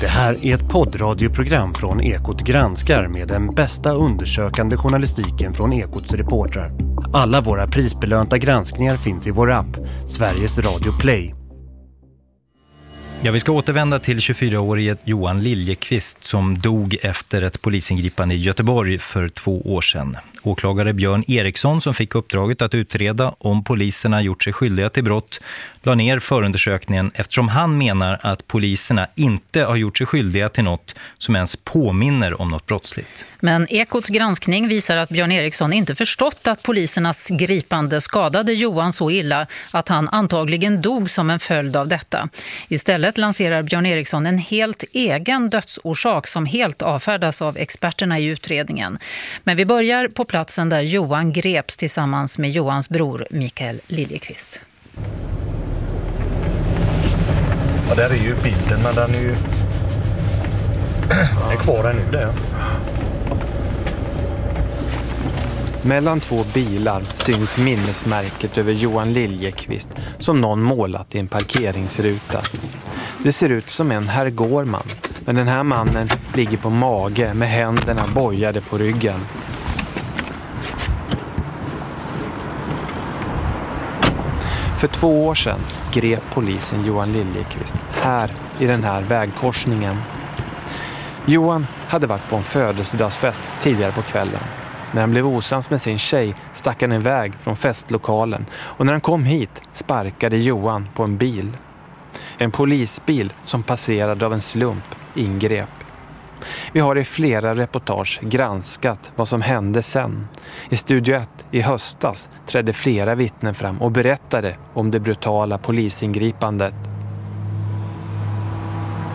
Det här är ett poddradioprogram från Ekot granskar med den bästa undersökande journalistiken från Ekots reportrar. Alla våra prisbelönta granskningar finns i vår app, Sveriges Radio Play. Ja, vi ska återvända till 24-årige Johan Liljekvist som dog efter ett polisingripande i Göteborg för två år sedan. Åklagare Björn Eriksson som fick uppdraget att utreda om poliserna gjort sig skyldiga till brott la ner förundersökningen eftersom han menar att poliserna inte har gjort sig skyldiga till något som ens påminner om något brottsligt. Men Ekots granskning visar att Björn Eriksson inte förstått att polisernas gripande skadade Johan så illa att han antagligen dog som en följd av detta. Istället lanserar Björn Eriksson en helt egen dödsorsak som helt avfärdas av experterna i utredningen. Men vi börjar på plats platsen där Johan greps tillsammans med Johans bror Mikael Liljekvist. Ja, där är ju bilden, men den är ju... Den är kvar ännu där. Mellan två bilar syns minnesmärket över Johan Liljekvist som någon målat i en parkeringsruta. Det ser ut som en herr Gårman, men den här mannen ligger på mage med händerna bojade på ryggen. För två år sedan grep polisen Johan Liljekvist här i den här vägkorsningen. Johan hade varit på en födelsedagsfest tidigare på kvällen. När han blev osams med sin tjej stack han iväg från festlokalen och när han kom hit sparkade Johan på en bil. En polisbil som passerade av en slump ingrep. Vi har i flera reportage granskat vad som hände sen. I Studio 1 i höstas trädde flera vittnen fram och berättade om det brutala polisingripandet.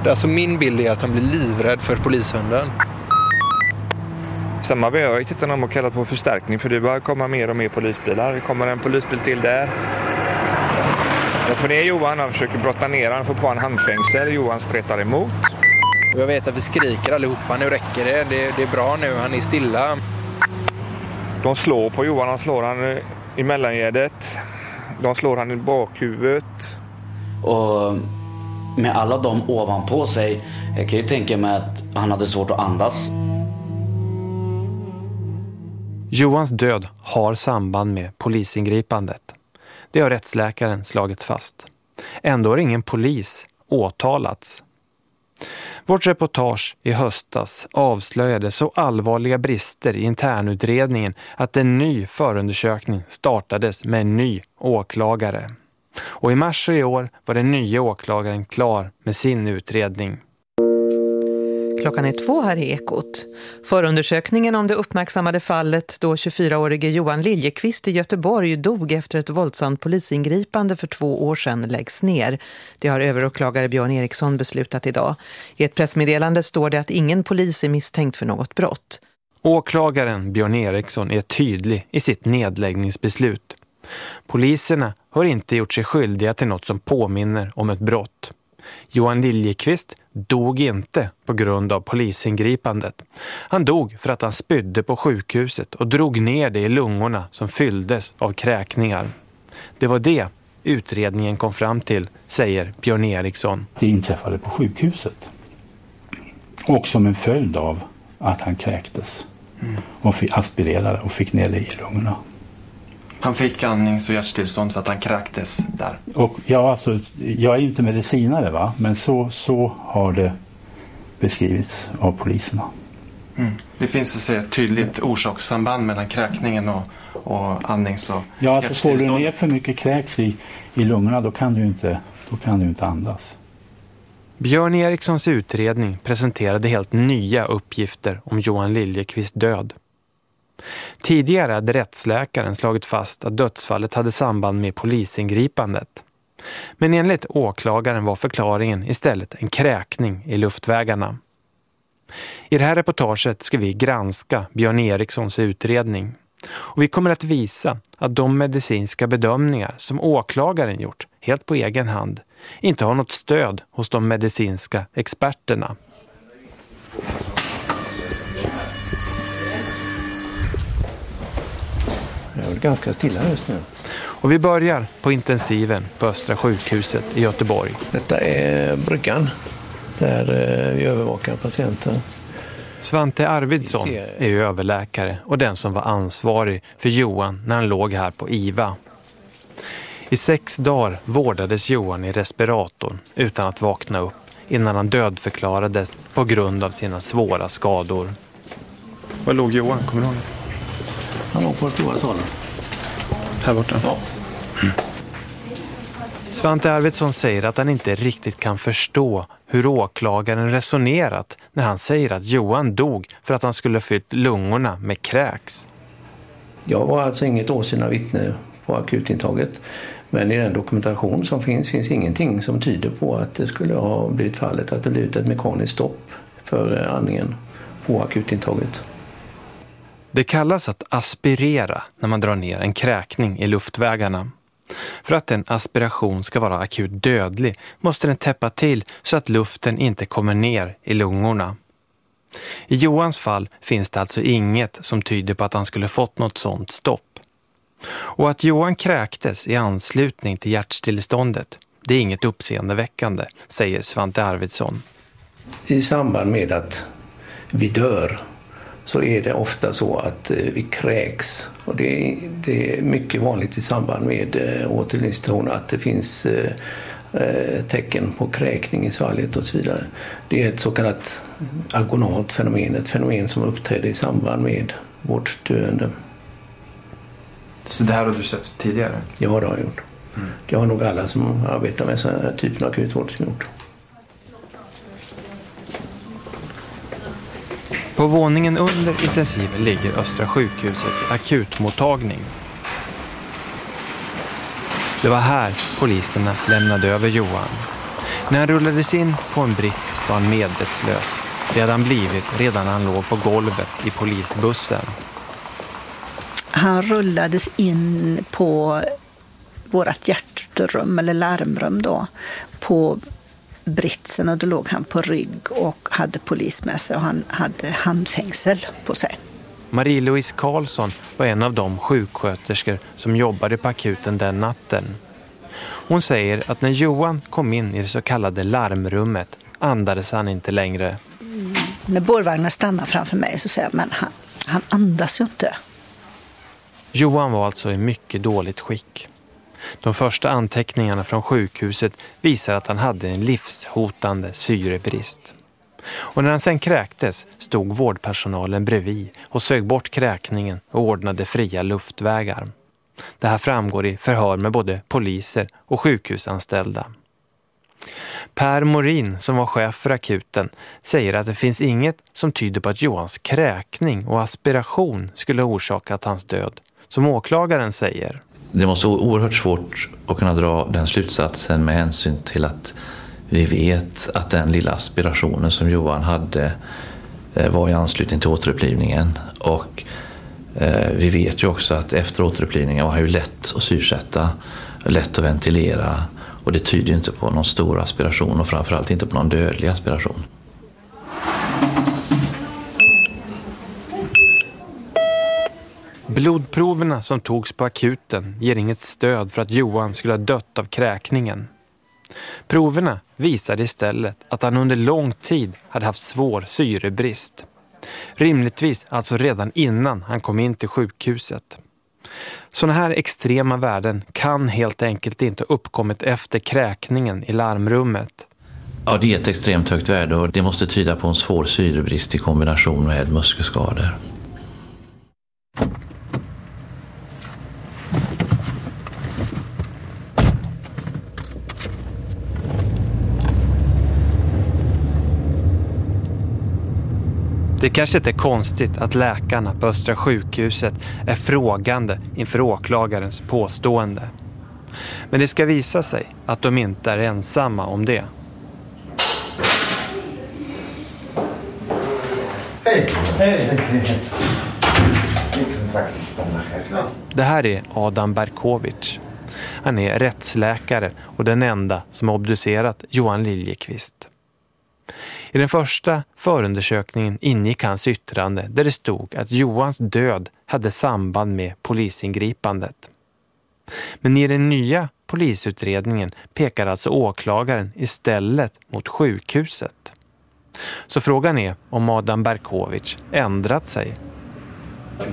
Alltså min bild är att han blir livrädd för polishunden. Samma vi har tittat om och kallat på förstärkning för det börjar komma mer och mer polisbilar. Det kommer en polisbil till där. Jag får ner Johan, han försöker brotta ner han får på en handfängsel. Johan stretar emot. Jag vet att vi skriker allihopa. Nu räcker det. det. Det är bra nu. Han är stilla. De slår på Johan. De slår han i mellangärdet. De slår han i bakhuvudet. Och med alla de ovanpå sig, jag kan ju tänka mig att han hade svårt att andas. Johans död har samband med polisingripandet. Det har rättsläkaren slagit fast. Ändå har ingen polis åtalats. Vårt reportage i höstas avslöjade så allvarliga brister i internutredningen att en ny förundersökning startades med en ny åklagare. Och i mars i år var den nya åklagaren klar med sin utredning. Klockan är två här i Ekot. Förundersökningen om det uppmärksammade fallet då 24-årige Johan Liljekvist i Göteborg dog efter ett våldsamt polisingripande för två år sedan läggs ner. Det har överåklagare Björn Eriksson beslutat idag. I ett pressmeddelande står det att ingen polis är misstänkt för något brott. Åklagaren Björn Eriksson är tydlig i sitt nedläggningsbeslut. Poliserna har inte gjort sig skyldiga till något som påminner om ett brott. Johan Liljekvist dog inte på grund av polisingripandet. Han dog för att han spydde på sjukhuset och drog ner det i lungorna som fylldes av kräkningar. Det var det utredningen kom fram till, säger Björn Eriksson. Det inträffade på sjukhuset. Och som en följd av att han kräktes och fick aspirerade och fick ner det i lungorna. Han fick andnings- och hjärtstillstånd för att han kräktes där. Och ja, alltså, jag är inte medicinare va, men så, så har det beskrivits av poliserna. Mm. Det finns alltså ett tydligt orsakssamband mellan kräkningen och, och andnings- och Ja, alltså får du ner för mycket kräks i, i lungorna då kan, du inte, då kan du inte andas. Björn Erikssons utredning presenterade helt nya uppgifter om Johan Liljekvist död. Tidigare hade rättsläkaren slagit fast att dödsfallet hade samband med polisingripandet. Men enligt åklagaren var förklaringen istället en kräkning i luftvägarna. I det här reportaget ska vi granska Björn Erikssons utredning. Och vi kommer att visa att de medicinska bedömningar som åklagaren gjort helt på egen hand inte har något stöd hos de medicinska experterna. Det är ganska stilla just nu. Och vi börjar på intensiven på Östra sjukhuset i Göteborg. Detta är bryggan där eh, vi övervakar patienten. Svante Arvidsson är ju överläkare och den som var ansvarig för Johan när han låg här på IVA. I sex dagar vårdades Johan i respiratorn utan att vakna upp innan han dödförklarades på grund av sina svåra skador. Var låg Johan? Kommer du ihåg? Han låg på den stora salen. Här borta? Ja. Mm. Svante Arvidsson säger att han inte riktigt kan förstå hur åklagaren resonerat när han säger att Johan dog för att han skulle fyllt lungorna med kräks. Jag var alltså inget åsyna vittne på akutintaget. Men i den dokumentation som finns finns ingenting som tyder på att det skulle ha blivit fallet att det blivit ett mekaniskt stopp för andningen på akutintaget. Det kallas att aspirera när man drar ner en kräkning i luftvägarna. För att en aspiration ska vara akut dödlig måste den täppa till så att luften inte kommer ner i lungorna. I Johans fall finns det alltså inget som tyder på att han skulle fått något sånt stopp. Och att Johan kräktes i anslutning till hjärtstilleståndet, det är inget uppseendeväckande, säger Svante Arvidsson. I samband med att vi dör så är det ofta så att eh, vi kräks. Och det är, det är mycket vanligt i samband med eh, återvinningsstation att det finns eh, tecken på kräkning i svalget och så vidare. Det är ett så kallat agonalt fenomen, ett fenomen som uppträder i samband med vårt döende. Så det här har du sett tidigare? Ja, det har jag gjort. Mm. Det har nog alla som arbetar med sån här typen av akutvård gjort. På våningen under intensiven ligger Östra sjukhusets akutmottagning. Det var här poliserna lämnade över Johan. När han rullades in på en brits var han medvetslös. Det hade han blivit redan när han låg på golvet i polisbussen. Han rullades in på vårt hjärtrum eller larmrum då på britsen och då låg han på rygg och hade polis med sig och han hade handfängsel på sig. Marie-Louise Karlsson var en av de sjuksköterskor som jobbade på akuten den natten. Hon säger att när Johan kom in i det så kallade larmrummet andades han inte längre. Mm. När bårvagnen stannade framför mig så säger jag, men han, han andas ju inte. Johan var alltså i mycket dåligt skick. De första anteckningarna från sjukhuset visar att han hade en livshotande syrebrist. Och när han sen kräktes stod vårdpersonalen bredvid och sög bort kräkningen och ordnade fria luftvägar. Det här framgår i förhör med både poliser och sjukhusanställda. Per Morin, som var chef för akuten, säger att det finns inget som tyder på att Johans kräkning och aspiration skulle ha orsakat hans död. Som åklagaren säger det måste vara oerhört svårt att kunna dra den slutsatsen med hänsyn till att vi vet att den lilla aspirationen som Johan hade eh, var i anslutning till återupplivningen. Och eh, vi vet ju också att efter återupplivningen var han ju lätt att syrsätta, lätt att ventilera och det tyder ju inte på någon stor aspiration och framförallt inte på någon dödlig aspiration. Blodproverna som togs på akuten ger inget stöd för att Johan skulle ha dött av kräkningen. Proverna visade istället att han under lång tid hade haft svår syrebrist. Rimligtvis alltså redan innan han kom in till sjukhuset. Sådana här extrema värden kan helt enkelt inte ha uppkommit efter kräkningen i larmrummet. Ja, det är ett extremt högt värde och det måste tyda på en svår syrebrist i kombination med muskelskador. Det kanske inte är konstigt att läkarna på Östra sjukhuset är frågande inför åklagarens påstående. Men det ska visa sig att de inte är ensamma om det. Hej! Hej! Det här är Adam Berkovic. Han är rättsläkare och den enda som obducerat Johan Liljekvist. I den första förundersökningen ingick hans yttrande där det stod att Johans död hade samband med polisingripandet. Men i den nya polisutredningen pekar alltså åklagaren istället mot sjukhuset. Så frågan är om Adam Berkovic ändrat sig.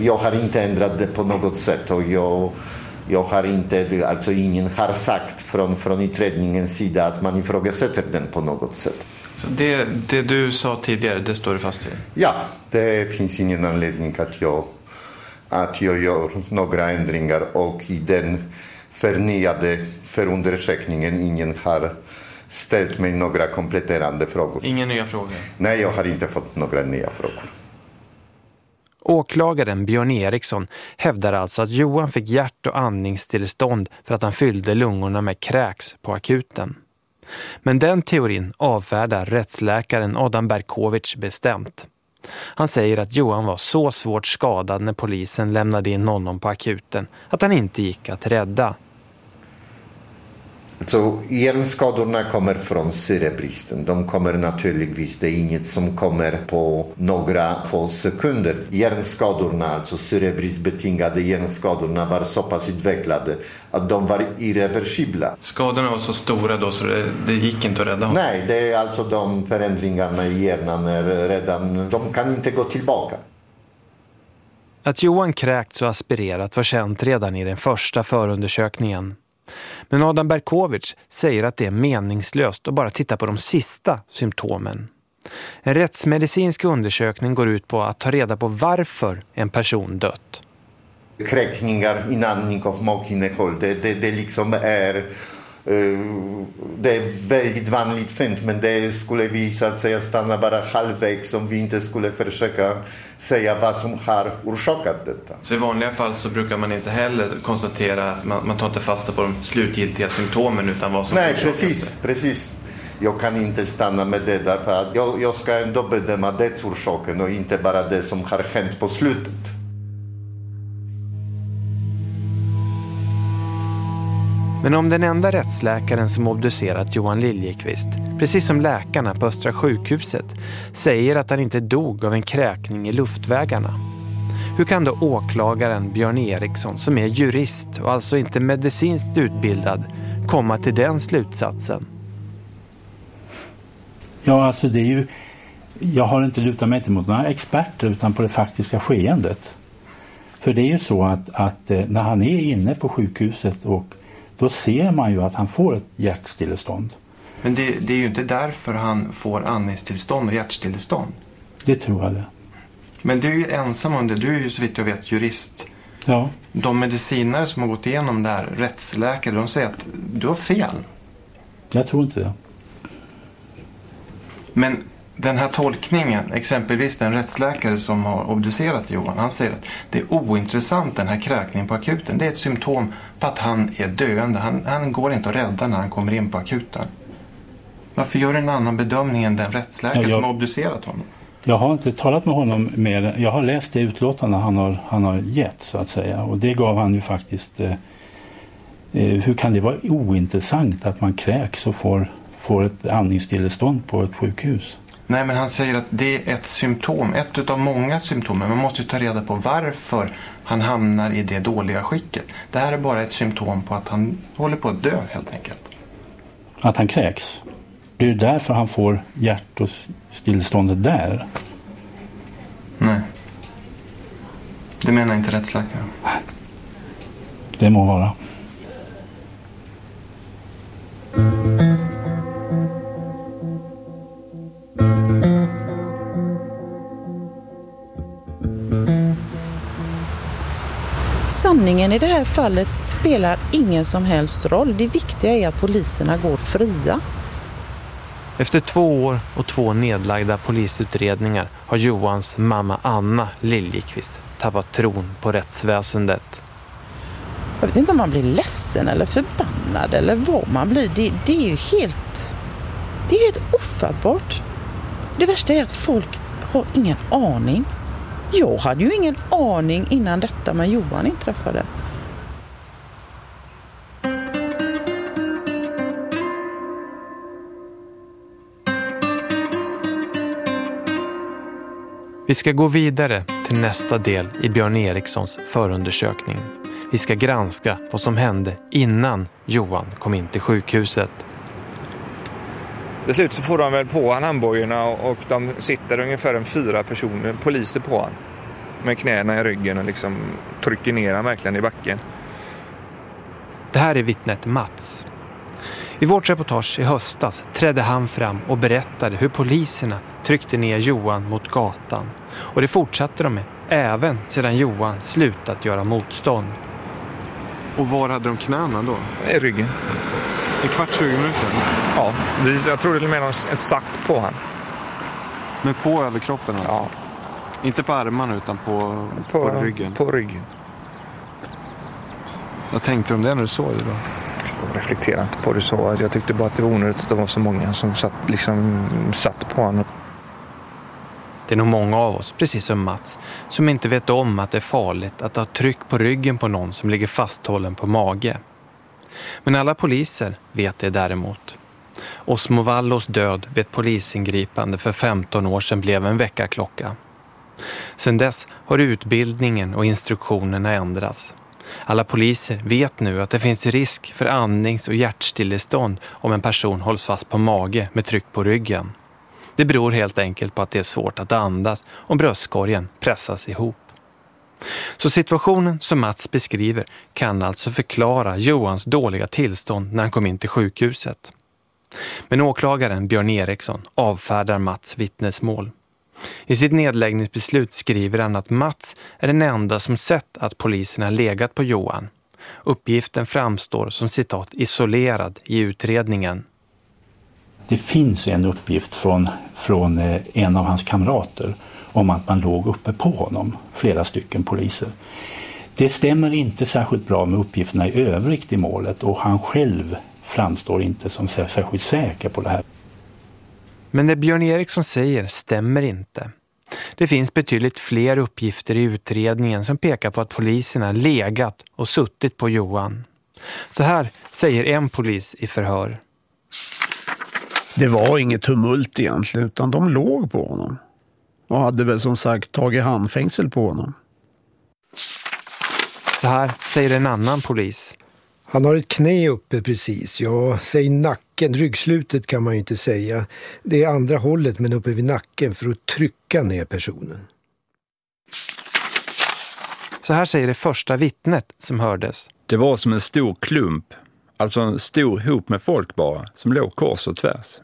Jag har inte ändrat det på något sätt och jag, jag har inte, alltså ingen har sagt från, från utredningens sida att man ifrågasätter den på något sätt. Det, det du sa tidigare, det står du fast vid? Ja, det finns ingen anledning att jag, att jag gör några ändringar och i den förnyade förundersökningen ingen har ställt mig några kompletterande frågor. Inga nya frågor? Nej, jag har inte fått några nya frågor. Åklagaren Björn Eriksson hävdar alltså att Johan fick hjärt- och andningstillstånd för att han fyllde lungorna med kräks på akuten. Men den teorin avfärdar rättsläkaren Adam Berkovic bestämt. Han säger att Johan var så svårt skadad när polisen lämnade in honom på akuten att han inte gick att rädda. Så hjärnskadorna kommer från syrebristen. De kommer naturligtvis, det är inget som kommer på några få sekunder. Hjärnskadorna, alltså syrebristbetingade hjärnskadorna var så pass utvecklade att de var irreversibla. Skadorna var så stora då så det, det gick inte att rädda honom? Nej, det är alltså de förändringarna i hjärnan är redan, de kan inte gå tillbaka. Att Johan kräkts och aspirerat var känt redan i den första förundersökningen. Men Adam Berkovic säger att det är meningslöst att bara titta på de sista symptomen. En rättsmedicinsk undersökning går ut på att ta reda på varför en person dött. Kräkningar, inandning av makinnehåll, det, det, det liksom är det är väldigt vanligt fint men det skulle vi så att säga stanna bara halvvägs om vi inte skulle försöka säga vad som har orsakat detta. Så i vanliga fall så brukar man inte heller konstatera, man, man tar inte fasta på de slutgiltiga symptomen utan vad som Nej, precis, det. precis. Jag kan inte stanna med det därför att jag, jag ska ändå bedöma dödsorsaken och inte bara det som har hänt på slutet. Men om den enda rättsläkaren som obducerat Johan Liljekvist, precis som läkarna på Östra sjukhuset, säger att han inte dog av en kräkning i luftvägarna. Hur kan då åklagaren Björn Eriksson, som är jurist och alltså inte medicinskt utbildad, komma till den slutsatsen? Ja, alltså det är ju... Jag har inte lutat mig inte mot några experter utan på det faktiska skeendet. För det är ju så att, att eh, när han är inne på sjukhuset och då ser man ju att han får ett hjärtstillestånd. Men det, det är ju inte därför han får andningstillstånd och hjärtstillestånd. Det tror jag det. Men du är ju ensam om det. Du är ju så vitt jag vet jurist. Ja. De medicinare som har gått igenom det här, rättsläkare, de säger att du har fel. Jag tror inte det. Men den här tolkningen, exempelvis den rättsläkare som har obducerat Johan, han säger att det är ointressant den här kräkningen på akuten. Det är ett symptom att han är döende. Han, han går inte att rädda när han kommer in på akuten. Varför gör du en annan bedömning än den rättsläkare jag, som har obducerat honom? Jag har inte talat med honom mer. Jag har läst det utlåtande han har, han har gett så att säga. Och det gav han ju faktiskt... Eh, eh hur kan det vara ointressant att man kräks och får, får ett andningsstillestånd på ett sjukhus? Nej, men han säger att det är ett symptom, ett av många symptom. Man måste ju ta reda på varför han hamnar i det dåliga skicket. Det här är bara ett symptom på att han håller på att dö helt enkelt. Att han kräks? Det är ju därför han får hjärt och stilleståndet där. Nej. Det menar inte rättsläkaren. Det må vara. Sanningen i det här fallet spelar ingen som helst roll. Det viktiga är att poliserna går fria. Efter två år och två nedlagda polisutredningar har Johans mamma Anna Liljekvist tappat tron på rättsväsendet. Jag vet inte om man blir ledsen eller förbannad eller vad man blir. Det, det är ju helt, det är helt ofattbart. Det värsta är att folk har ingen aning. Jag hade ju ingen aning innan detta med Johan inträffade. Vi ska gå vidare till nästa del i Björn Erikssons förundersökning. Vi ska granska vad som hände innan Johan kom in till sjukhuset. Till slut så får de väl på han handbojorna och de sitter ungefär en fyra personer, poliser på han. Med knäna i ryggen och liksom trycker ner han verkligen i backen. Det här är vittnet Mats. I vårt reportage i höstas trädde han fram och berättade hur poliserna tryckte ner Johan mot gatan. Och det fortsatte de med, även sedan Johan slutat göra motstånd. Och var hade de knäna då? I ryggen. En kvart, 20 minuter? Ja, jag tror det är mer de satt på han. Men på överkroppen alltså? Ja. Inte på armarna utan på, på, på ryggen? På ryggen. Vad tänkte du om det när du såg det då? Jag reflekterade inte på det så. Jag tyckte bara att det var onödigt att det var så många som satt, liksom, satt på honom. Det är nog många av oss, precis som Mats, som inte vet om att det är farligt att ha tryck på ryggen på någon som ligger fasthållen på mage. Men alla poliser vet det däremot. Osmo Vallos död vid ett polisingripande för 15 år sedan blev en väckarklocka. Sedan dess har utbildningen och instruktionerna ändrats. Alla poliser vet nu att det finns risk för andnings- och hjärtstillestånd om en person hålls fast på mage med tryck på ryggen. Det beror helt enkelt på att det är svårt att andas om bröstkorgen pressas ihop. Så situationen som Mats beskriver kan alltså förklara Johans dåliga tillstånd när han kom in till sjukhuset. Men åklagaren Björn Eriksson avfärdar Mats vittnesmål. I sitt nedläggningsbeslut skriver han att Mats är den enda som sett att poliserna legat på Johan. Uppgiften framstår som citat isolerad i utredningen. Det finns en uppgift från, från eh, en av hans kamrater om att man låg uppe på honom, flera stycken poliser. Det stämmer inte särskilt bra med uppgifterna i övrigt i målet och han själv framstår inte som särskilt säker på det här. Men det Björn Eriksson säger stämmer inte. Det finns betydligt fler uppgifter i utredningen som pekar på att poliserna legat och suttit på Johan. Så här säger en polis i förhör. Det var inget tumult egentligen utan de låg på honom. Och hade väl som sagt tagit handfängsel på honom. Så här säger en annan polis. Han har ett knä uppe precis. Ja, säg nacken. Ryggslutet kan man ju inte säga. Det är andra hållet men uppe vid nacken för att trycka ner personen. Så här säger det första vittnet som hördes. Det var som en stor klump, alltså en stor hop med folk bara, som låg kors och tvärs.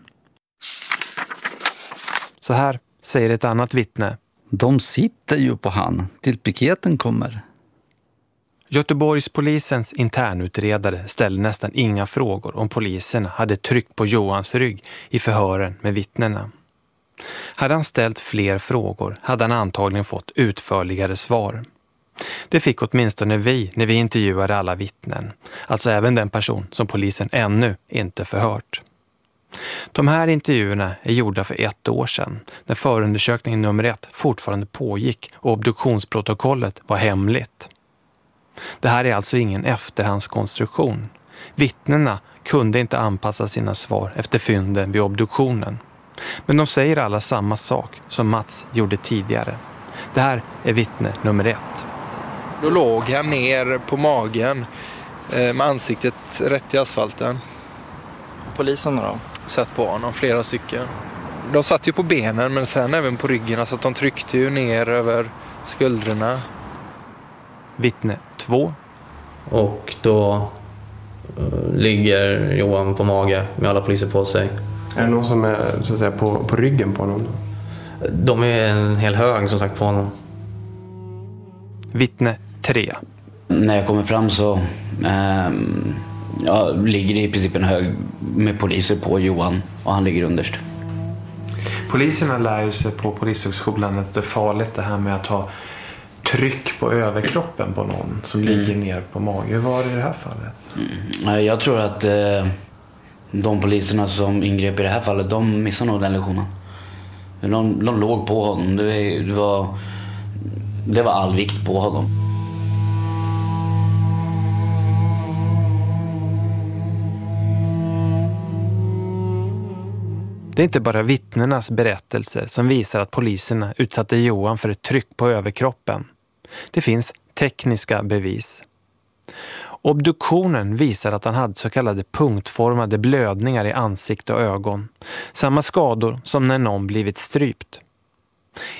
Så här säger ett annat vittne. De sitter ju på han till piketen kommer. Göteborgspolisens internutredare ställde nästan inga frågor om poliserna hade tryckt på Johans rygg i förhören med vittnena. Hade han ställt fler frågor hade han antagligen fått utförligare svar. Det fick åtminstone vi när vi intervjuade alla vittnen, alltså även den person som polisen ännu inte förhört. De här intervjuerna är gjorda för ett år sedan, när förundersökningen nummer ett fortfarande pågick och obduktionsprotokollet var hemligt. Det här är alltså ingen efterhandskonstruktion. Vittnena kunde inte anpassa sina svar efter fynden vid obduktionen. Men de säger alla samma sak som Mats gjorde tidigare. Det här är vittne nummer ett. Då låg han ner på magen eh, med ansiktet rätt i asfalten. Poliserna då? Satt på honom, flera stycken. De satt ju på benen men sen även på ryggen, alltså att de tryckte ju ner över skuldrorna. Vittne 2. Och då uh, ligger Johan på mage med alla poliser på sig. Är det någon som är så att säga, på, på ryggen på honom? De är en hel hög som sagt på honom. Vittne 3. När jag kommer fram så eh, ja, ligger i princip en hög med poliser på Johan och han ligger underst. Poliserna lär ju sig på Polishögskolan att det är farligt det här med att ha tryck på överkroppen på någon som mm. ligger ner på mage. Hur var det i det här fallet? Mm. Jag tror att eh, de poliserna som ingrep i det här fallet, de missade nog den lektionen. De, de låg på honom. Det, det, var, det var all vikt på honom. Det är inte bara vittnenas berättelser som visar att poliserna utsatte Johan för ett tryck på överkroppen. Det finns tekniska bevis. Obduktionen visar att han hade så kallade punktformade blödningar i ansikte och ögon. Samma skador som när någon blivit strypt.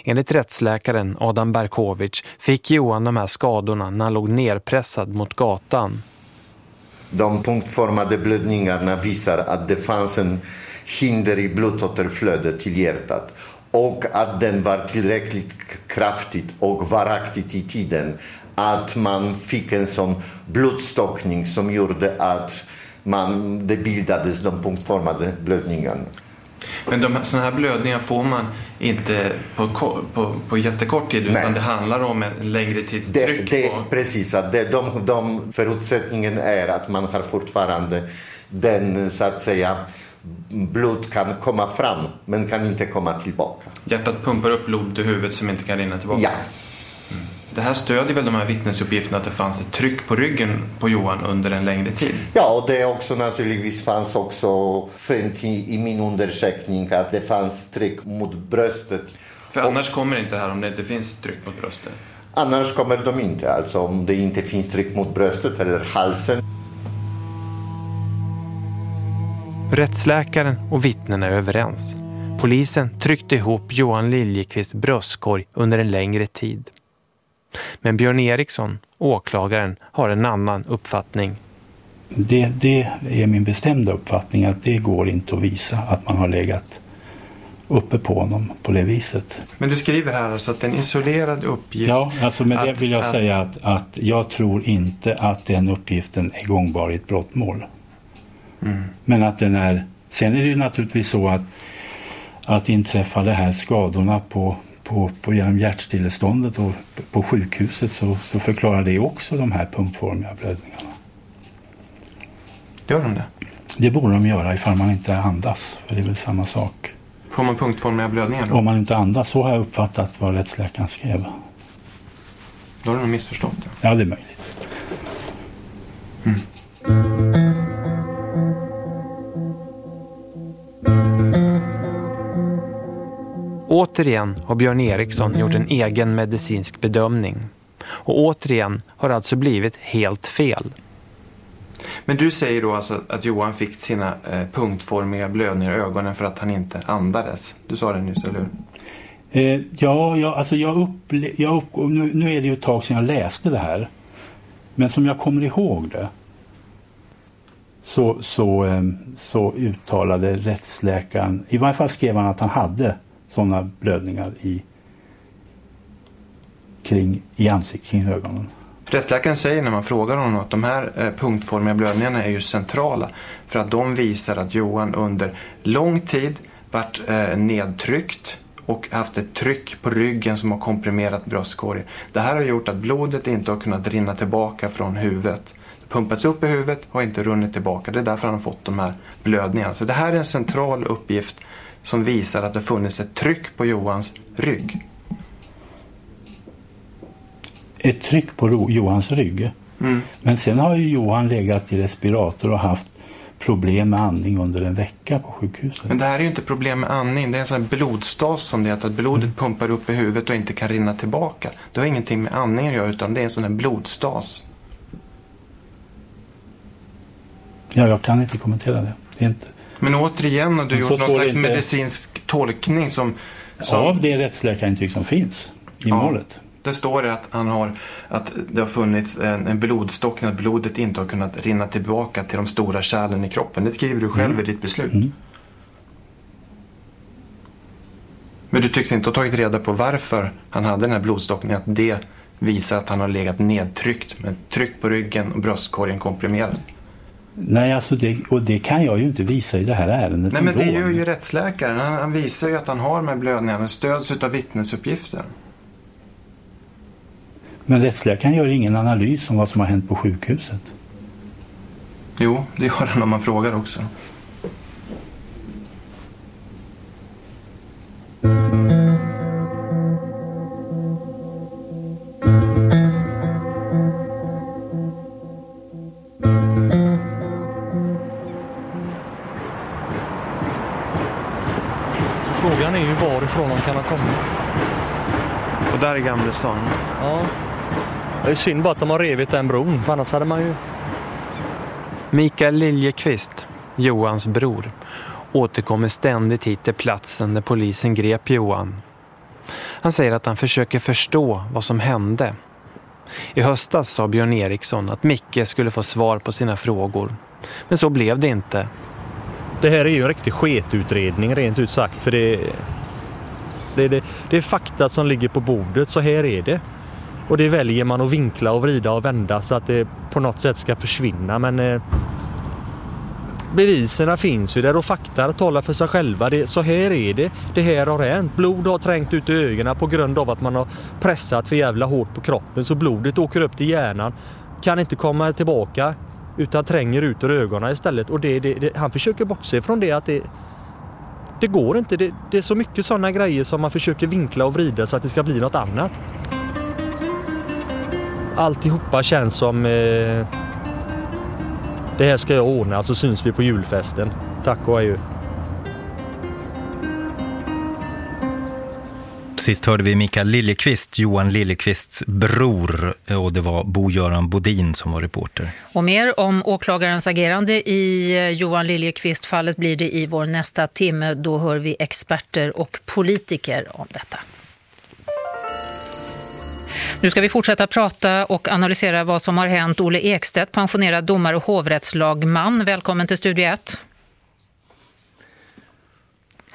Enligt rättsläkaren Adam Berkovic fick Johan de här skadorna när han låg nerpressad mot gatan. De punktformade blödningarna visar att det fanns en hinder i blodåterflödet till hjärtat och att den var tillräckligt kraftigt och varaktigt i tiden att man fick en sån blodstockning som gjorde att man, det bildades de punktformade blödningarna. Men de, sådana här blödningar får man inte på, på, på jättekort tid utan Nej. det handlar om en längre tids det, tryck? Det, på... Precis, att det, de, de förutsättningen är att man har fortfarande den så att säga blod kan komma fram men kan inte komma tillbaka. Hjärtat pumpar upp blod till huvudet som inte kan rinna tillbaka? Ja. Det här stödjer väl de här vittnesuppgifterna att det fanns ett tryck på ryggen på Johan under en längre tid? Ja, och det också naturligtvis fanns också fint i, i min undersökning att det fanns tryck mot bröstet. För annars och, kommer inte det här om det inte finns tryck mot bröstet? Annars kommer de inte, alltså om det inte finns tryck mot bröstet eller halsen. Rättsläkaren och vittnena är överens. Polisen tryckte ihop Johan Liljekvist bröstkorg under en längre tid. Men Björn Eriksson, åklagaren, har en annan uppfattning. Det, det är min bestämda uppfattning att det går inte att visa att man har legat uppe på honom på det viset. Men du skriver här alltså att en isolerad uppgift... Ja, alltså med att, det vill jag att... säga att, att jag tror inte att den uppgiften är gångbar i ett brottmål. Mm. Men att den är... Sen är det ju naturligtvis så att, att inträffa de här skadorna på, på, på genom hjärtstilleståndet och på sjukhuset så, så förklarar det också de här punktformiga blödningarna. Gör de det? Det borde de göra ifall man inte andas, för det är väl samma sak. Får man punktformiga blödningar då? Om man inte andas, så har jag uppfattat vad rättsläkaren skrev. Då har du nog missförstått det. Ja, det är möjligt. Mm. Återigen har Björn Eriksson gjort en egen medicinsk bedömning. Och återigen har det alltså blivit helt fel. Men du säger då alltså att Johan fick sina eh, punktformiga blödningar i ögonen för att han inte andades. Du sa det nyss, eller hur? Eh, ja, ja, alltså jag upple- jag upp- nu, nu är det ju ett tag sedan jag läste det här. Men som jag kommer ihåg det så, så, eh, så uttalade rättsläkaren, i varje fall skrev han att han hade sådana blödningar i, kring, i ansiktet, kring ögonen. Rättsläkaren säger när man frågar honom att de här eh, punktformiga blödningarna är ju centrala för att de visar att Johan under lång tid varit eh, nedtryckt och haft ett tryck på ryggen som har komprimerat bröstkorgen. Det här har gjort att blodet inte har kunnat rinna tillbaka från huvudet. Det pumpats upp i huvudet och inte runnit tillbaka. Det är därför han har fått de här blödningarna. Så det här är en central uppgift som visar att det funnits ett tryck på Johans rygg. Ett tryck på Johans rygg? Mm. Men sen har ju Johan legat i respirator och haft problem med andning under en vecka på sjukhuset. Men det här är ju inte problem med andning. Det är en sån blodstas som det heter. Att blodet mm. pumpar upp i huvudet och inte kan rinna tillbaka. Det har ingenting med andning att göra utan det är en sån här blodstas. Ja, jag kan inte kommentera det. det är inte... Men återigen har du gjort någon slags inte... medicinsk tolkning som, som... Av det rättsläkarintyg som finns i ja. målet. Det står det att, han har, att det har funnits en, en blodstockning, att blodet inte har kunnat rinna tillbaka till de stora kärlen i kroppen. Det skriver du själv mm. i ditt beslut. Mm. Men du tycks inte ha tagit reda på varför han hade den här blodstockningen. Att det visar att han har legat nedtryckt med tryck på ryggen och bröstkorgen komprimerad. Nej, alltså det, och det kan jag ju inte visa i det här ärendet Nej, men det gör ju rättsläkaren. Han, han visar ju att han har här blödningarna, stöds av vittnesuppgifter. Men rättsläkaren gör ingen analys om vad som har hänt på sjukhuset. Jo, det gör han om man frågar också. Varifrån de kan ha kommit. Och där är Gamlestan? Ja. Det är synd bara att de har revit den bron, för annars hade man ju... Mikael Liljekvist, Johans bror, återkommer ständigt hit till platsen där polisen grep Johan. Han säger att han försöker förstå vad som hände. I höstas sa Björn Eriksson att Micke skulle få svar på sina frågor. Men så blev det inte. Det här är ju en riktig sketutredning rent ut sagt. För det, det, det, det är fakta som ligger på bordet, så här är det. Och det väljer man att vinkla och vrida och vända så att det på något sätt ska försvinna. Men eh, finns ju där och fakta talar för sig själva. Det, så här är det. Det här har hänt. Blod har trängt ut i ögonen på grund av att man har pressat för jävla hårt på kroppen så blodet åker upp till hjärnan. Kan inte komma tillbaka utan tränger ut ur ögonen istället. Och det, det, det, han försöker bortse från det att det, det går inte. Det, det är så mycket sådana grejer som man försöker vinkla och vrida så att det ska bli något annat. Alltihopa känns som eh, det här ska jag ordna så syns vi på julfesten. Tack och adjö. Sist hörde vi Mikael Liljekvist, Johan Liljekvists bror och det var Bo-Göran Bodin som var reporter. Och mer om åklagarens agerande i eh, Johan Liljekvist-fallet blir det i vår nästa timme. Då hör vi experter och politiker om detta. Nu ska vi fortsätta prata och analysera vad som har hänt. Olle Ekstedt, pensionerad domare och hovrättslagman. Välkommen till Studio 1.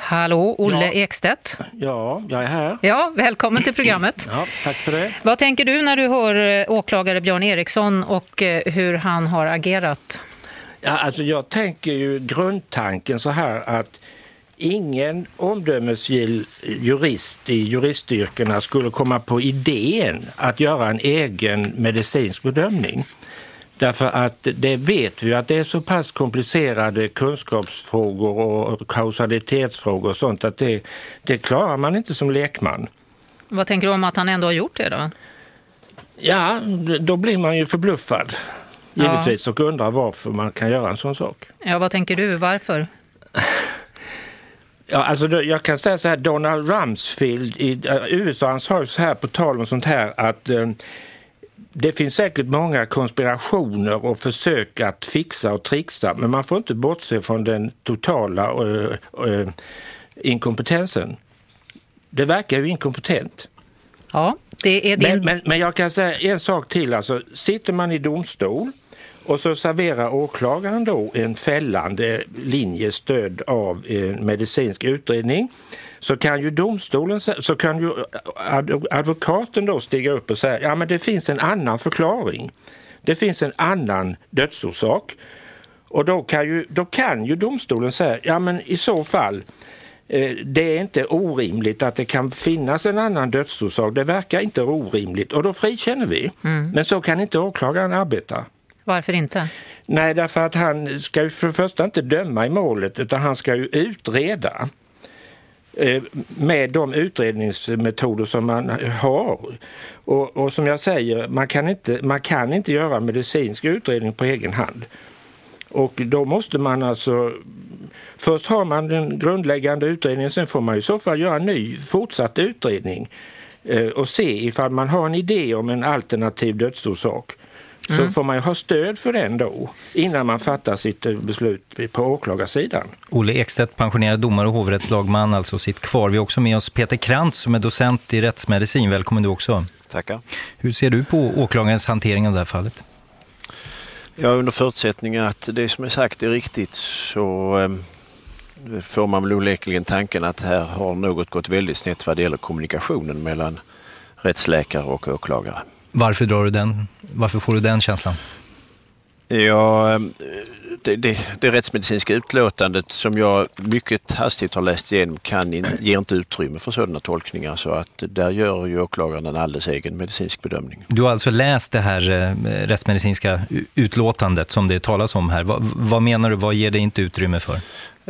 Hallå, Olle ja. Ekstedt. Ja, jag är här. Ja, välkommen till programmet. Ja, tack för det. Vad tänker du när du hör eh, åklagare Björn Eriksson och eh, hur han har agerat? Ja, alltså jag tänker ju grundtanken så här att ingen omdömesgill jurist i juristyrkena skulle komma på idén att göra en egen medicinsk bedömning. Därför att det vet vi att det är så pass komplicerade kunskapsfrågor och kausalitetsfrågor och sånt att det, det klarar man inte som lekman. Vad tänker du om att han ändå har gjort det då? Ja, då blir man ju förbluffad givetvis ja. och undrar varför man kan göra en sån sak. Ja, vad tänker du? Varför? Ja, alltså jag kan säga så här, Donald Rumsfeld i USA han sa så här på tal om sånt här att eh, det finns säkert många konspirationer och försök att fixa och trixa men man får inte bortse från den totala uh, uh, inkompetensen. Det verkar ju inkompetent. Ja, det är din... men, men, men jag kan säga en sak till. Alltså, sitter man i domstol och så serverar åklagaren då en fällande linje stöd av en medicinsk utredning så kan ju domstolen, så kan ju advokaten då stiga upp och säga ja men det finns en annan förklaring. Det finns en annan dödsorsak. Och då kan ju, då kan ju domstolen säga ja men i så fall eh, det är inte orimligt att det kan finnas en annan dödsorsak. Det verkar inte orimligt och då frikänner vi. Mm. Men så kan inte åklagaren arbeta. Varför inte? Nej, därför att han ska ju för det första inte döma i målet utan han ska ju utreda eh, med de utredningsmetoder som man har. Och, och, som jag säger, man kan, inte, man kan inte göra medicinsk utredning på egen hand. Och då måste man alltså... Först har man den grundläggande utredningen, sen får man i så fall göra en ny fortsatt utredning eh, och se ifall man har en idé om en alternativ dödsorsak så mm. får man ju ha stöd för den då innan man fattar sitt eh, beslut på åklagarsidan. Olle Ekstedt, pensionerad domare och hovrättslagman, alltså sitt kvar. Vi har också med oss Peter Krantz som är docent i rättsmedicin. Välkommen du också. Tackar. Hur ser du på åklagarens hantering av det här fallet? Ja, under förutsättning att det som är sagt är riktigt så eh, får man väl onekligen tanken att här har något gått väldigt snett vad det gäller kommunikationen mellan rättsläkare och åklagare. Varför, drar du den, varför får du den känslan? Ja, det, det, det rättsmedicinska utlåtandet som jag mycket hastigt har läst igenom kan in, ger inte utrymme för sådana tolkningar så att där gör ju åklagaren en alldeles egen medicinsk bedömning. Du har alltså läst det här eh, rättsmedicinska utlåtandet som det talas om här. Vad, vad menar du, vad ger det inte utrymme för?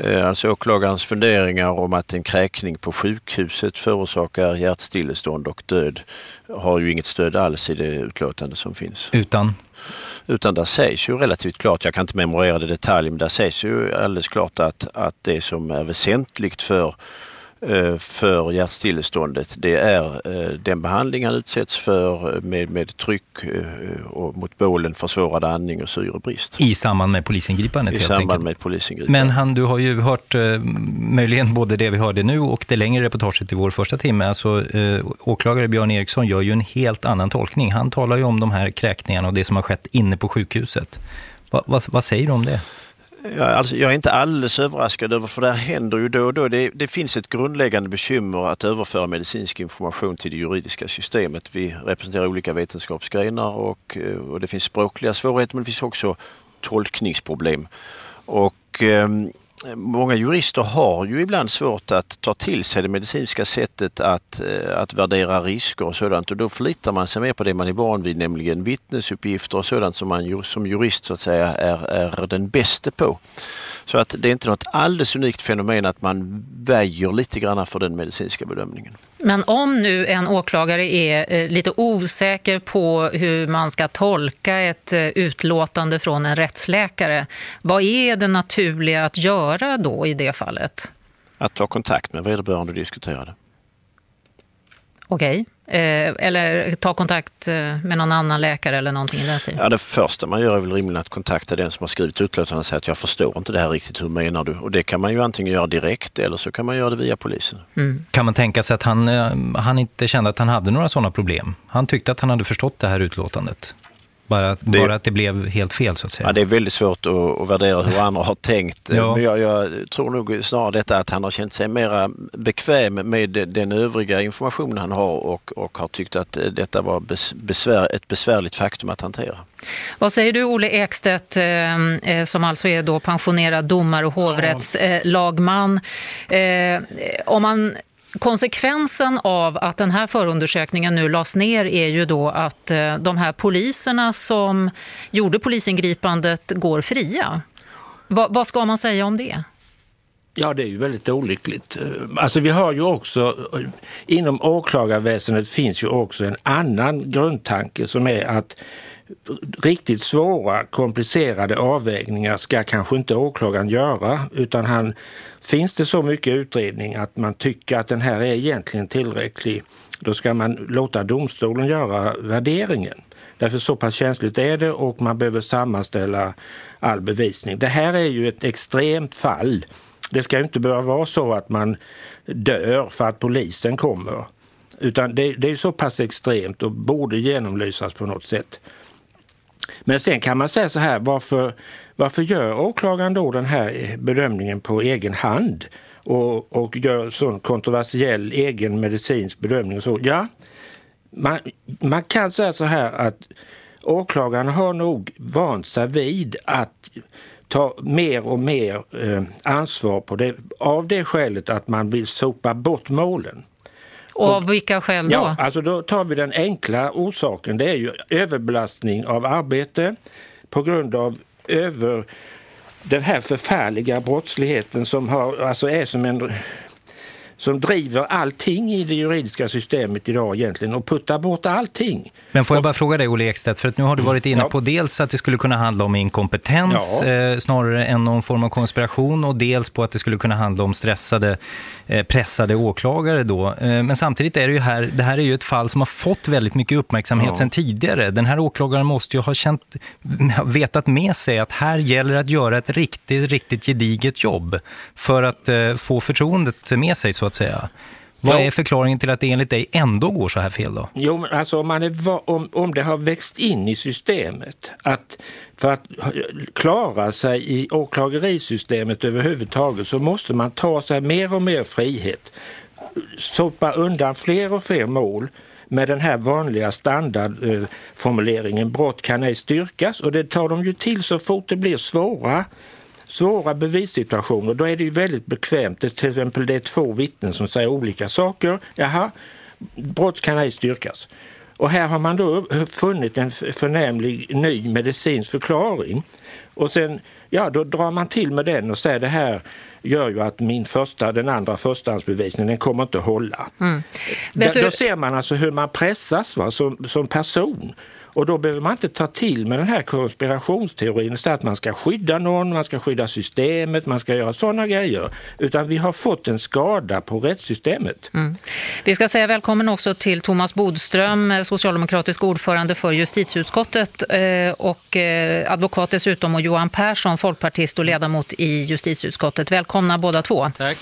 Eh, alltså åklagarens funderingar om att en kräkning på sjukhuset förorsakar hjärtstillestånd och död har ju inget stöd alls i det utlåtande som finns. Utan? Utan där sägs ju relativt klart, jag kan inte memorera det i detalj, men där sägs ju alldeles klart att, att det som är väsentligt för för hjärtstilleståndet. Det är eh, den behandling han utsätts för med, med tryck och mot bålen försvårad andning och syrebrist. I samband med polisingripandet? I samband enkelt. med polisingripandet. Men han, du har ju hört eh, möjligen både det vi hörde nu och det längre reportaget i vår första timme. Alltså, eh, åklagare Björn Eriksson gör ju en helt annan tolkning. Han talar ju om de här kräkningarna och det som har skett inne på sjukhuset. Va, va, vad säger du om det? Alltså, jag är inte alldeles överraskad över, för det här händer ju då och då. Det, det, finns ett grundläggande bekymmer att överföra medicinsk information till det juridiska systemet. Vi representerar olika vetenskapsgrenar och, eh, och det finns språkliga svårigheter men det finns också tolkningsproblem. Och, eh, Många jurister har ju ibland svårt att ta till sig det medicinska sättet att, eh, att värdera risker och sådant och då förlitar man sig mer på det man är van vid, nämligen vittnesuppgifter och sådant som man som jurist så att säga är, är den bäste på. Så att det är inte något alldeles unikt fenomen att man väjer lite grann för den medicinska bedömningen. Men om nu en åklagare är eh, lite osäker på hur man ska tolka ett eh, utlåtande från en rättsläkare, vad är det naturliga att göra då i det fallet? Att ta kontakt med vederbörande och diskutera det. Okej. Eh, eller ta kontakt eh, med någon annan läkare eller någonting i den stilen? Ja, det första man gör är väl rimligt att kontakta den som har skrivit utlåtandet och säga att jag förstår inte det här riktigt, hur menar du? Och det kan man ju antingen göra direkt eller så kan man göra det via polisen. Mm. Kan man tänka sig att han, eh, han inte kände att han hade några sådana problem? Han tyckte att han hade förstått det här utlåtandet. Bara, det, bara att det blev helt fel så att säga. Ja, det är väldigt svårt att, att värdera hur andra har tänkt. Ja. Men jag, jag, tror nog snarare detta att han har känt sig mera bekväm med den övriga informationen han har och, och har tyckt att detta var besvär, ett besvärligt faktum att hantera. Vad säger du Olle Ekstedt eh, som alltså är då pensionerad domare och hovrättslagman? Eh, om man Konsekvensen av att den här förundersökningen nu lades ner är ju då att eh, de här poliserna som gjorde polisingripandet går fria. Va, vad ska man säga om det? Ja, det är ju väldigt olyckligt. Alltså vi har ju också, inom åklagarväsendet finns ju också en annan grundtanke som är att riktigt svåra, komplicerade avvägningar ska kanske inte åklagaren göra utan han, finns det så mycket utredning att man tycker att den här är egentligen tillräcklig, då ska man låta domstolen göra värderingen. Därför så pass känsligt är det och man behöver sammanställa all bevisning. Det här är ju ett extremt fall. Det ska inte behöva vara så att man dör för att polisen kommer. Utan det, det är så pass extremt och borde genomlysas på något sätt. Men sen kan man säga så här, varför, varför gör åklagaren då den här bedömningen på egen hand och, och gör sån kontroversiell egen medicinsk bedömning och så? Ja, man, man kan säga så här att åklagaren har nog vant sig vid att ta mer och mer eh, ansvar på det av det skälet att man vill sopa bort målen. Och av vilka skäl då? Ja, alltså då tar vi den enkla orsaken. Det är ju överbelastning av arbete på grund av över den här förfärliga brottsligheten som har, alltså är som en som driver allting i det juridiska systemet idag egentligen och puttar bort allting. Men får jag bara fråga dig Olle Ekstedt, för att nu har du varit inne ja. på dels att det skulle kunna handla om inkompetens ja. eh, snarare än någon form av konspiration och dels på att det skulle kunna handla om stressade, eh, pressade åklagare då. Eh, men samtidigt är det ju här, det här är ju ett fall som har fått väldigt mycket uppmärksamhet ja. sedan tidigare. Den här åklagaren måste ju ha känt, vetat med sig att här gäller att göra ett riktigt, riktigt gediget jobb för att eh, få förtroendet med sig så att säga. Vad är förklaringen till att det enligt dig ändå går så här fel då? Jo, men alltså om, man är, om, om det har växt in i systemet att för att klara sig i åklagerisystemet överhuvudtaget så måste man ta sig mer och mer frihet. Sopa undan fler och fler mål med den här vanliga standardformuleringen brott kan ej styrkas och det tar de ju till så fort det blir svåra svåra bevissituationer, då är det ju väldigt bekvämt. Det, till exempel det är två vittnen som säger olika saker. Jaha, brott kan ej styrkas. Och här har man då funnit en förnämlig ny medicinsk förklaring. Och sen, ja då drar man till med den och säger det här gör ju att min första, den andra förstahandsbevisningen den kommer inte att hålla. Mm. Då, då ser man alltså hur man pressas va, som, som person. Och då behöver man inte ta till med den här konspirationsteorin så att man ska skydda någon, man ska skydda systemet, man ska göra sådana grejer. Utan vi har fått en skada på rättssystemet. Mm. Vi ska säga välkommen också till Thomas Bodström, socialdemokratisk ordförande för justitieutskottet eh, och eh, advokat dessutom och Johan Persson, folkpartist och ledamot i justitieutskottet. Välkomna båda två. Tack.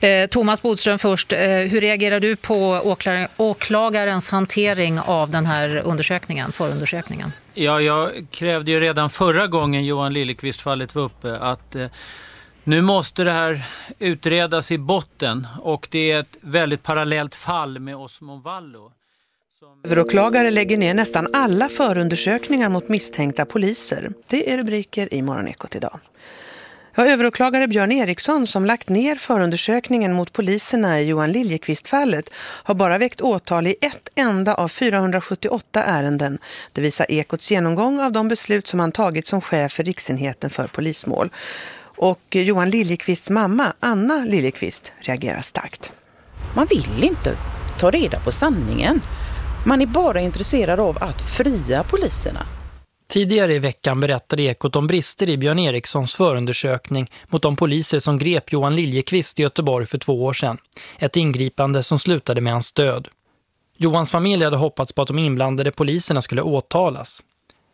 Eh, Thomas Bodström först, hur reagerar du på åklagarens hantering av den här undersökningen, förundersökningen? Ja, jag krävde ju redan förra gången Johan Lillekvist-fallet var uppe att eh, nu måste det här utredas i botten och det är ett väldigt parallellt fall med Osmo Vallo. Överåklagare lägger ner nästan alla förundersökningar mot misstänkta poliser. Det är rubriker i Morgonekot idag. Ja, överåklagare Björn Eriksson som lagt ner förundersökningen mot poliserna i Johan Liljekvist-fallet har bara väckt åtal i ett enda av 478 ärenden. Det visar Ekots genomgång av de beslut som han tagit som chef för riksenheten för polismål. Och Johan Liljekvists mamma, Anna Liljekvist, reagerar starkt. Man vill inte ta reda på sanningen. Man är bara intresserad av att fria poliserna. Tidigare i veckan berättade Ekot om brister i Björn Erikssons förundersökning mot de poliser som grep Johan Liljekvist i Göteborg för två år sedan. Ett ingripande som slutade med hans död. Johans familj hade hoppats på att de inblandade poliserna skulle åtalas.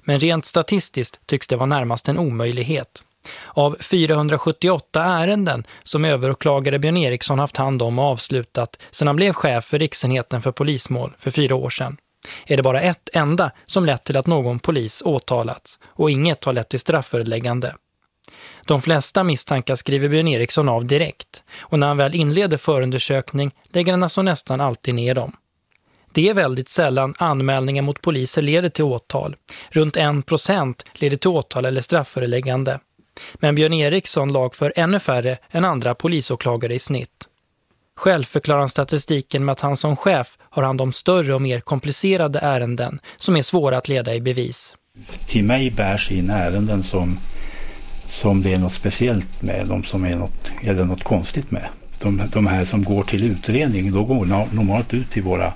Men rent statistiskt tycks det vara närmast en omöjlighet. Av 478 ärenden som överåklagare Björn Eriksson haft hand om och avslutat sedan han blev chef för riksenheten för polismål för fyra år sedan är det bara ett enda som lett till att någon polis åtalats och inget har lett till strafföreläggande. De flesta misstankar skriver Björn Eriksson av direkt och när han väl inleder förundersökning lägger han alltså nästan alltid ner dem. Det är väldigt sällan anmälningar mot poliser leder till åtal. Runt 1% leder till åtal eller strafföreläggande. Men Björn Eriksson lagför ännu färre än andra polisåklagare i snitt. Själv förklarar han statistiken med att han som chef har hand om större och mer komplicerade ärenden som är svåra att leda i bevis. Till mig bärs in ärenden som, som det är något speciellt med, de som är något, eller något konstigt med. De, de här som går till utredning, då går normalt ut till våra,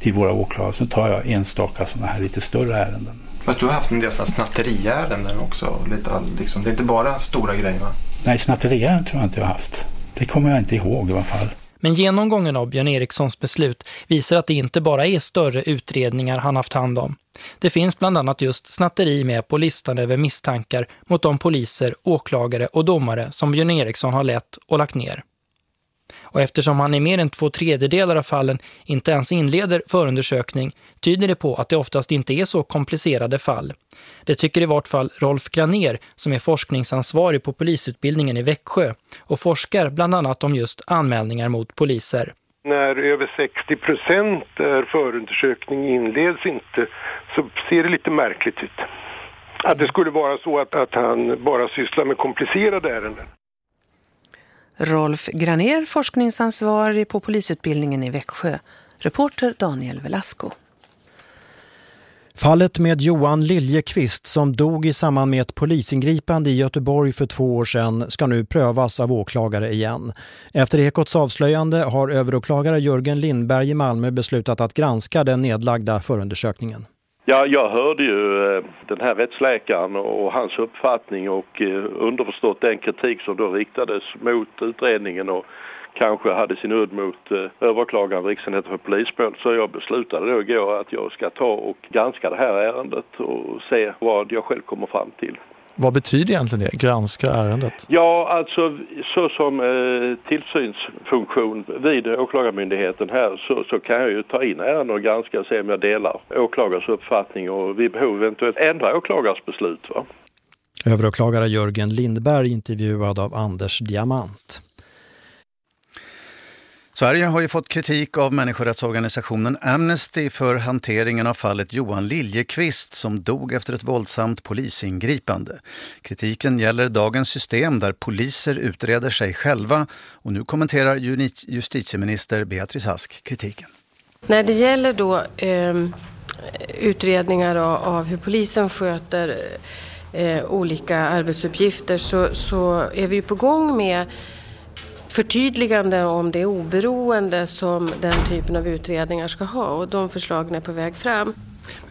till våra åklagare. Så tar jag enstaka sådana här lite större ärenden. Fast du har haft en del snatteriärenden också. Lite, liksom, det är inte bara stora grejer va? Nej, snatteriärenden tror jag inte jag har haft. Det kommer jag inte ihåg i alla fall. Men genomgången av Björn Erikssons beslut visar att det inte bara är större utredningar han haft hand om. Det finns bland annat just snatteri med på listan över misstankar mot de poliser, åklagare och domare som Björn Eriksson har lett och lagt ner. Och eftersom han i mer än två tredjedelar av fallen inte ens inleder förundersökning tyder det på att det oftast inte är så komplicerade fall. Det tycker i vart fall Rolf Graner som är forskningsansvarig på polisutbildningen i Växjö och forskar bland annat om just anmälningar mot poliser. När över 60 procent är förundersökning inleds inte så ser det lite märkligt ut. Att det skulle vara så att, att han bara sysslar med komplicerade ärenden. Rolf Graner, forskningsansvarig på polisutbildningen i Växjö. Reporter Daniel Velasco. Fallet med Johan Liljekvist som dog i samband med ett polisingripande i Göteborg för två år sedan ska nu prövas av åklagare igen. Efter Ekots avslöjande har överåklagare Jörgen Lindberg i Malmö beslutat att granska den nedlagda förundersökningen. Ja, jag hörde ju eh, den här rättsläkaren och hans uppfattning och eh, underförstått den kritik som då riktades mot utredningen och kanske hade sin udd mot eh, överklagaren Riksenheten för polismål. Så jag beslutade då igår att jag ska ta och granska det här ärendet och se vad jag själv kommer fram till. Vad betyder egentligen det, granska ärendet? Ja, alltså så som eh, tillsynsfunktion vid åklagarmyndigheten här så, så kan jag ju ta in ärenden och granska och se om jag delar åklagars uppfattning och vid behov eventuellt ändra åklagars beslut. Va? Överåklagare Jörgen Lindberg intervjuad av Anders Diamant. Sverige har ju fått kritik av människorättsorganisationen Amnesty för hanteringen av fallet Johan Liljekvist som dog efter ett våldsamt polisingripande. Kritiken gäller dagens system där poliser utreder sig själva och nu kommenterar justitieminister Beatrice Ask kritiken. När det gäller då eh, utredningar av, av, hur polisen sköter eh, olika arbetsuppgifter så, så är vi ju på gång med förtydligande om det oberoende som den typen av utredningar ska ha och de förslagen är på väg fram.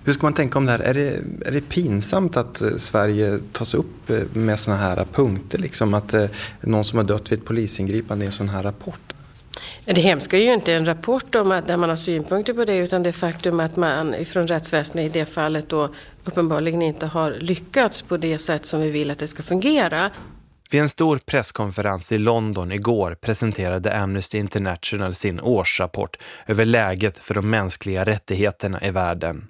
Hur ska man tänka om det här? Är det, är det pinsamt att eh, Sverige tas upp eh, med sådana här punkter? Liksom att eh, någon som har dött vid ett polisingripande i en sån här rapport? Det hemska är ju inte en rapport om att, där man har synpunkter på det utan det faktum att man från rättsväsendet i det fallet då uppenbarligen inte har lyckats på det sätt som vi vill att det ska fungera. Vid en stor presskonferens i London igår presenterade Amnesty International sin årsrapport över läget för de mänskliga rättigheterna i världen.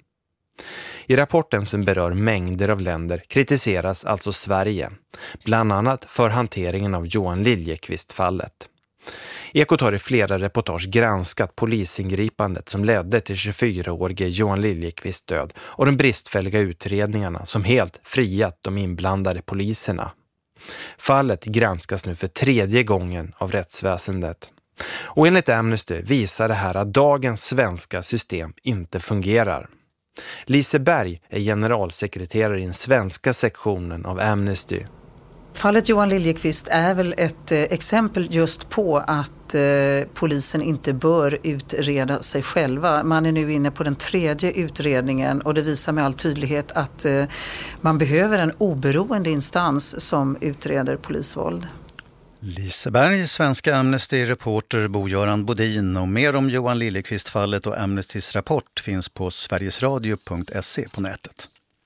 I rapporten som berör mängder av länder kritiseras alltså Sverige, bland annat för hanteringen av Johan Liljekvist-fallet. Ekot har i flera reportage granskat polisingripandet som ledde till 24-årige Johan Liljekvist död och de bristfälliga utredningarna som helt friat de inblandade poliserna. Fallet granskas nu för tredje gången av rättsväsendet. Och enligt Amnesty visar det här att dagens svenska system inte fungerar. Liseberg är generalsekreterare i den svenska sektionen av Amnesty. Fallet Johan Liljeqvist är väl ett eh, exempel just på att eh, polisen inte bör utreda sig själva. Man är nu inne på den tredje utredningen och det visar med all tydlighet att eh, man behöver en oberoende instans som utreder polisvåld. Liseberg, svenska Amnesty-reporter Bo-Göran Bodin och mer om Johan Liljeqvist-fallet och Amnestys rapport finns på sverigesradio.se på nätet.